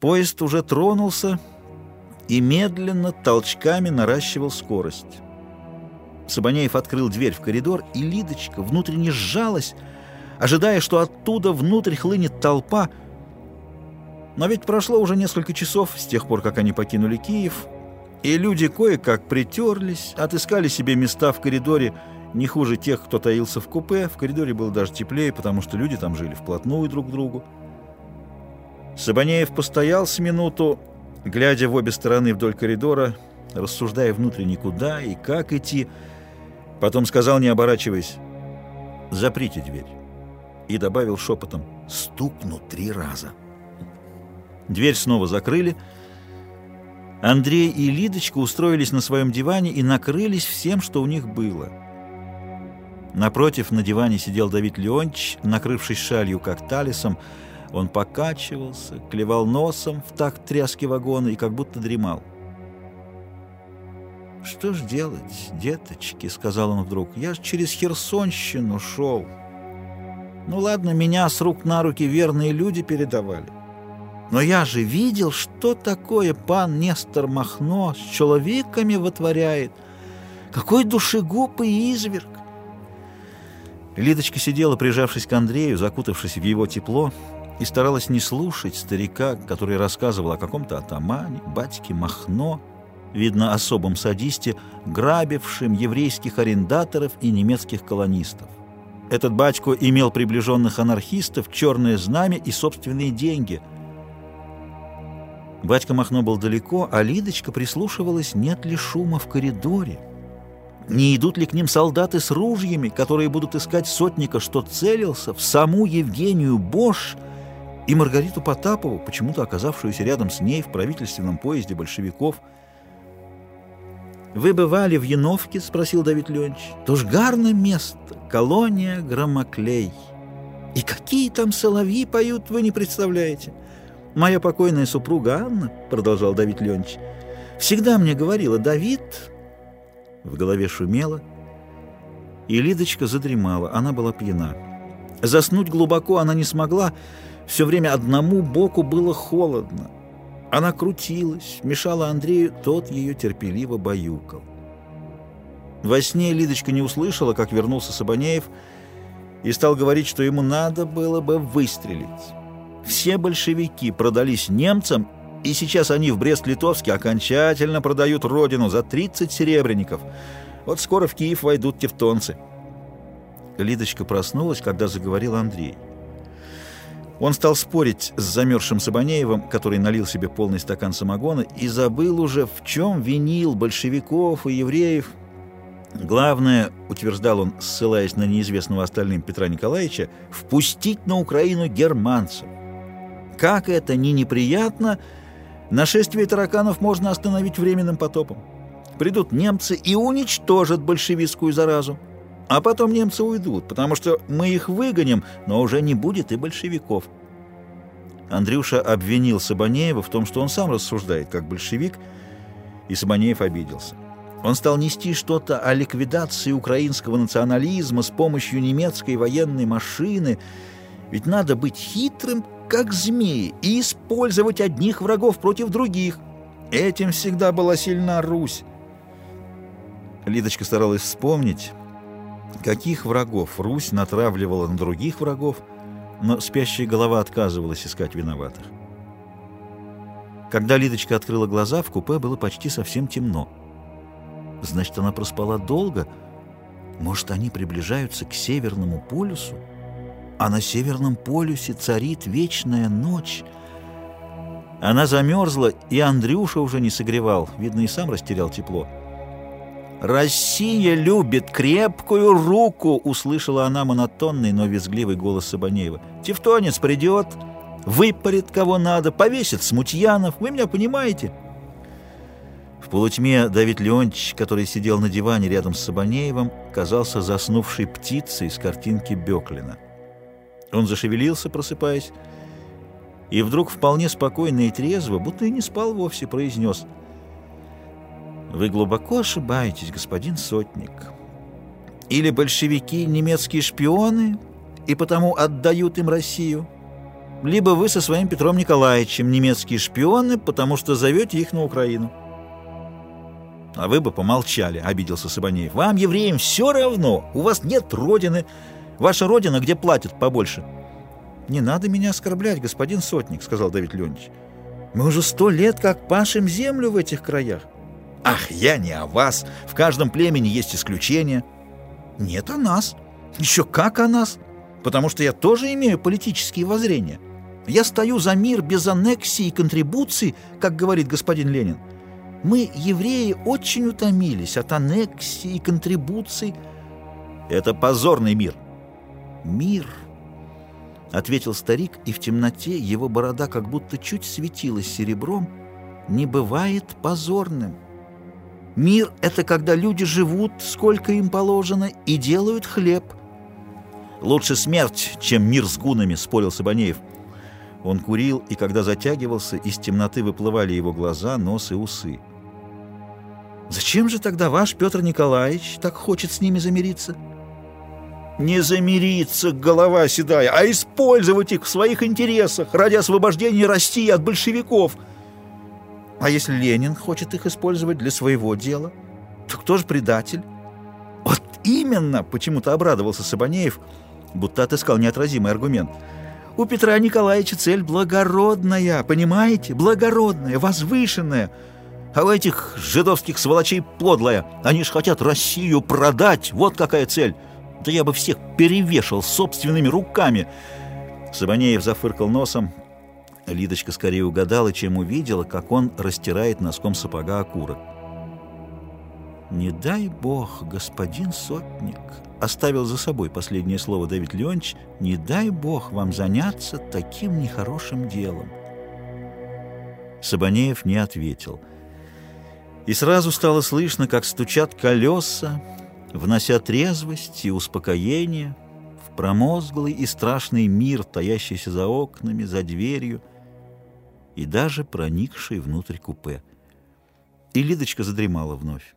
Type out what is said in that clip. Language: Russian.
Поезд уже тронулся и медленно толчками наращивал скорость. Сабанеев открыл дверь в коридор, и Лидочка внутренне сжалась, ожидая, что оттуда внутрь хлынет толпа. Но ведь прошло уже несколько часов с тех пор, как они покинули Киев, и люди кое-как притерлись, отыскали себе места в коридоре не хуже тех, кто таился в купе. В коридоре было даже теплее, потому что люди там жили вплотную друг к другу. Сабанеев постоял с минуту, глядя в обе стороны вдоль коридора, рассуждая внутренне, куда и как идти. Потом сказал, не оборачиваясь, «Заприте дверь». И добавил шепотом, «Стукну три раза». Дверь снова закрыли. Андрей и Лидочка устроились на своем диване и накрылись всем, что у них было. Напротив на диване сидел Давид Леонтьевич, накрывшись шалью, как талисом, он покачивался, клевал носом в такт тряски вагона и как будто дремал. «Что ж делать, деточки?» — сказал он вдруг. «Я ж через Херсонщину шел. Ну ладно, меня с рук на руки верные люди передавали. Но я же видел, что такое пан Нестор Махно с человеками вытворяет. Какой душегуб и изверг!» Лидочка сидела, прижавшись к Андрею, закутавшись в его тепло, и старалась не слушать старика, который рассказывал о каком-то атамане, батьке Махно, видно, особом садисте, грабившем еврейских арендаторов и немецких колонистов. Этот батько имел приближенных анархистов, черное знамя и собственные деньги. Батька Махно был далеко, а Лидочка прислушивалась, нет ли шума в коридоре. Не идут ли к ним солдаты с ружьями, которые будут искать сотника, что целился в саму Евгению Бош – и Маргариту Потапову, почему-то оказавшуюся рядом с ней в правительственном поезде большевиков. «Вы бывали в Яновке?» — спросил Давид Леонидович. «То ж гарное место, колония Громоклей. И какие там соловьи поют, вы не представляете. Моя покойная супруга Анна, — продолжал Давид Леонидович, — всегда мне говорила, Давид...» В голове шумело, и Лидочка задремала, она была пьяна. Заснуть глубоко она не смогла, — все время одному боку было холодно. Она крутилась, мешала Андрею, тот ее терпеливо баюкал. Во сне Лидочка не услышала, как вернулся Сабанеев, и стал говорить, что ему надо было бы выстрелить. Все большевики продались немцам, и сейчас они в Брест-Литовске окончательно продают родину за 30 серебряников. Вот скоро в Киев войдут тевтонцы. Лидочка проснулась, когда заговорил Андрей. Он стал спорить с замерзшим Сабанеевым, который налил себе полный стакан самогона, и забыл уже, в чем винил большевиков и евреев. Главное, утверждал он, ссылаясь на неизвестного остальным Петра Николаевича, впустить на Украину германцев. Как это ни неприятно, нашествие тараканов можно остановить временным потопом. Придут немцы и уничтожат большевистскую заразу. А потом немцы уйдут, потому что мы их выгоним, но уже не будет и большевиков. Андрюша обвинил Сабанеева в том, что он сам рассуждает как большевик, и Сабанеев обиделся. Он стал нести что-то о ликвидации украинского национализма с помощью немецкой военной машины. Ведь надо быть хитрым, как змеи, и использовать одних врагов против других. Этим всегда была сильна Русь. Лидочка старалась вспомнить, Каких врагов Русь натравливала на других врагов, но спящая голова отказывалась искать виноватых. Когда Лидочка открыла глаза, в купе было почти совсем темно. Значит, она проспала долго. Может, они приближаются к Северному полюсу? А на Северном полюсе царит вечная ночь. Она замерзла, и Андрюша уже не согревал. Видно, и сам растерял тепло. «Россия любит крепкую руку!» — услышала она монотонный, но визгливый голос Сабанеева. «Тевтонец придет, выпарит кого надо, повесит смутьянов. Вы меня понимаете?» В полутьме Давид Леонтьевич, который сидел на диване рядом с Сабанеевым, казался заснувшей птицей с картинки Беклина. Он зашевелился, просыпаясь, и вдруг вполне спокойно и трезво, будто и не спал вовсе, произнес — вы глубоко ошибаетесь, господин Сотник. Или большевики немецкие шпионы, и потому отдают им Россию, либо вы со своим Петром Николаевичем немецкие шпионы, потому что зовете их на Украину. А вы бы помолчали, обиделся Сабанеев. Вам, евреям, все равно, у вас нет родины. Ваша родина, где платят побольше. Не надо меня оскорблять, господин Сотник, сказал Давид Леонидович. Мы уже сто лет как пашем землю в этих краях. Ах, я не о вас. В каждом племени есть исключения. Нет о нас. Еще как о нас. Потому что я тоже имею политические воззрения. Я стою за мир без аннексии и контрибуций, как говорит господин Ленин. Мы, евреи, очень утомились от аннексии и контрибуций. Это позорный мир. Мир, ответил старик, и в темноте его борода как будто чуть светилась серебром, не бывает позорным. Мир — это когда люди живут, сколько им положено, и делают хлеб. Лучше смерть, чем мир с гунами, спорил Сабанеев. Он курил, и когда затягивался, из темноты выплывали его глаза, нос и усы. «Зачем же тогда ваш Петр Николаевич так хочет с ними замириться?» «Не замириться, голова седая, а использовать их в своих интересах ради освобождения России от большевиков!» А если Ленин хочет их использовать для своего дела, то кто же предатель? Вот именно, почему-то обрадовался Сабанеев, будто отыскал неотразимый аргумент. У Петра Николаевича цель благородная, понимаете? Благородная, возвышенная. А у этих жидовских сволочей подлая. Они ж хотят Россию продать. Вот какая цель. Да я бы всех перевешал собственными руками. Сабанеев зафыркал носом, Лидочка скорее угадала, чем увидела, как он растирает носком сапога окурок. «Не дай бог, господин сотник!» — оставил за собой последнее слово Давид Леонидович. «Не дай бог вам заняться таким нехорошим делом!» Сабанеев не ответил. И сразу стало слышно, как стучат колеса, внося трезвость и успокоение в промозглый и страшный мир, таящийся за окнами, за дверью, и даже проникший внутрь купе. И Лидочка задремала вновь.